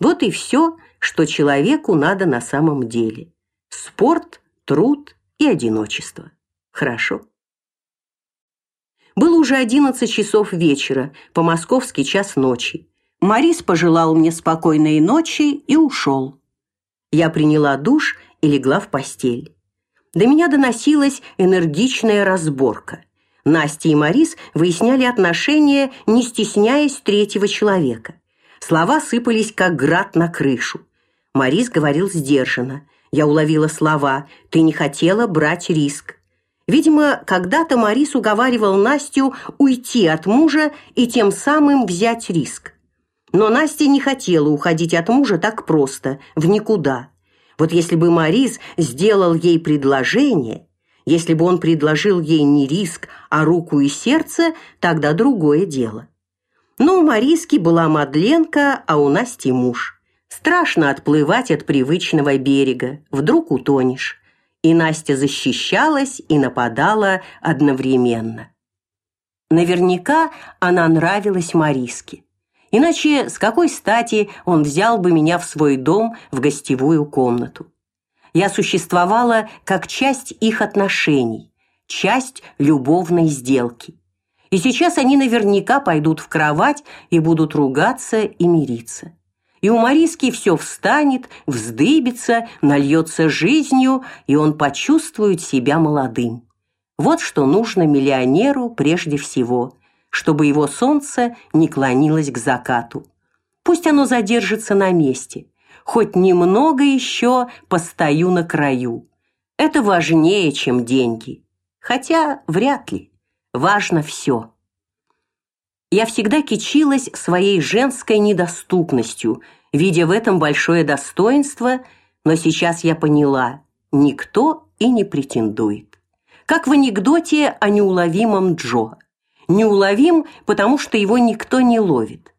Вот и все, что человеку надо на самом деле. Спорт, труд и одиночество. Хорошо. Было уже одиннадцать часов вечера, по-московски час ночи. Марис пожелал мне спокойной ночи и ушел. Я приняла душ и легла в постель. До меня доносилась энергичная разборка. Настя и Марис выясняли отношения, не стесняясь третьего человека. Слова сыпались как град на крышу. Марис говорил сдержанно. Я уловила слова: "Ты не хотела брать риск". Видимо, когда-то Марис уговаривал Настю уйти от мужа и тем самым взять риск. Но Настя не хотела уходить от мужа так просто, в никуда. Вот если бы Марис сделал ей предложение, если бы он предложил ей не риск, а руку и сердце, тогда другое дело. Но у Мариски была Мадленка, а у Насти муж. Страшно отплывать от привычного берега, вдруг утонешь. И Настя защищалась и нападала одновременно. Наверняка она нравилась Мариске. Иначе с какой стати он взял бы меня в свой дом в гостевую комнату? Я существовала как часть их отношений, часть любовной сделки. И сейчас они наверняка пойдут в кровать и будут ругаться и мириться. И у Мариски все встанет, вздыбится, нальется жизнью, и он почувствует себя молодым. Вот что нужно миллионеру прежде всего, чтобы его солнце не клонилось к закату. Пусть оно задержится на месте, хоть немного еще постою на краю. Это важнее, чем деньги. Хотя вряд ли. Важно все. Я всегда кичилась своей женской недоступностью, видя в этом большое достоинство, но сейчас я поняла, никто и не претендует. Как в анекдоте о неуловимом Джо. Неуловим, потому что его никто не ловит.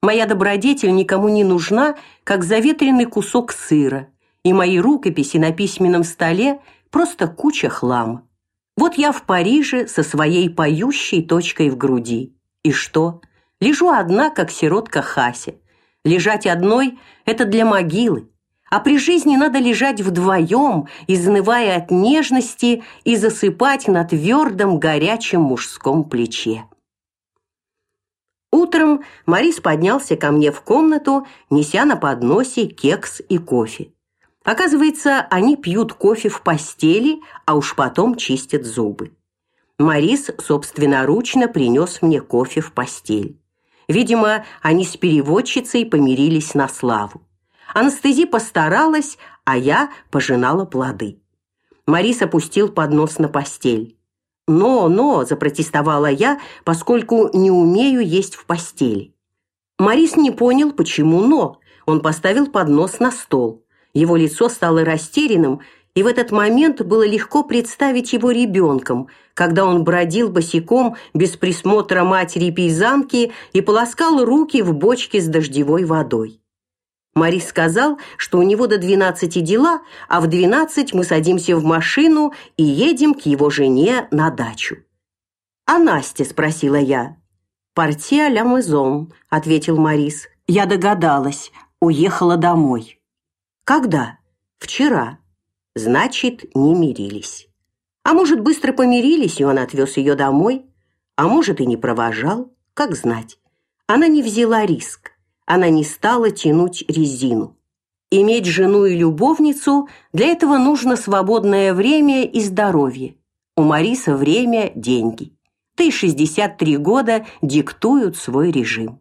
Моя добродетель никому не нужна, как заветренный кусок сыра, и мои рукописи на письменном столе просто куча хлама. Вот я в Париже со своей поющей точкой в груди. И что? Лежу одна, как сиротка Хася. Лежать одной это для могилы. А при жизни надо лежать вдвоем, изнывая от нежности и засыпать на твердом горячем мужском плече. Утром Марис поднялся ко мне в комнату, неся на подносе кекс и кофе. Оказывается, они пьют кофе в постели, а уж потом чистят зубы. Марис собственноручно принес мне кофе в постель. Видимо, они с переводчицей помирились на славу. Анестези постаралась, а я пожинала плоды. Марис опустил поднос на постель. «Но, но!» – запротестовала я, поскольку не умею есть в постели. Марис не понял, почему «но». Он поставил поднос на стол. Его лицо стало растерянным, и в этот момент было легко представить его ребенком, когда он бродил босиком без присмотра матери-пейзанки и полоскал руки в бочке с дождевой водой. Марис сказал, что у него до двенадцати дела, а в двенадцать мы садимся в машину и едем к его жене на дачу. «А Настя?» – спросила я. «Партия ля мезон», – ответил Марис. Я догадалась, уехала домой. «Когда?» «Вчера». Значит, не мирились. А может, быстро помирились, и он отвез ее домой? А может, и не провожал? Как знать. Она не взяла риск она не стала тянуть резину. Иметь жену и любовницу для этого нужно свободное время и здоровье. У Мариса время деньги. Да и 63 года диктуют свой режим.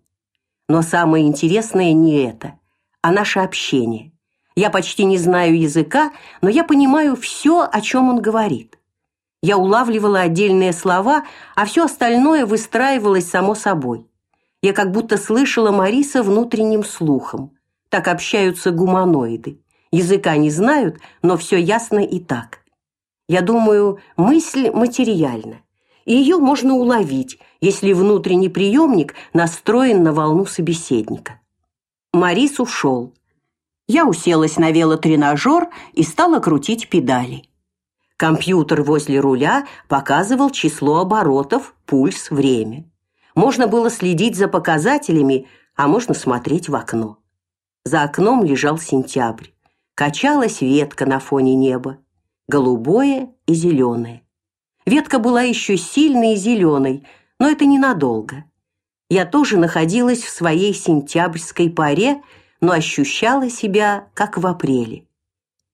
Но самое интересное не это, а наше общение. Я почти не знаю языка, но я понимаю все, о чем он говорит. Я улавливала отдельные слова, а все остальное выстраивалось само собой. Я как будто слышала Мариса внутренним слухом. Так общаются гуманоиды. Языка не знают, но все ясно и так. Я думаю, мысль материальна. И ее можно уловить, если внутренний приемник настроен на волну собеседника. Марис ушел. Я уселась на велотренажер и стала крутить педали. Компьютер возле руля показывал число оборотов, пульс, время. Можно было следить за показателями, а можно смотреть в окно. За окном лежал сентябрь. Качалась ветка на фоне неба, голубое и зеленое. Ветка была еще сильной и зеленой, но это ненадолго. Я тоже находилась в своей сентябрьской паре, но ощущала себя как в апреле.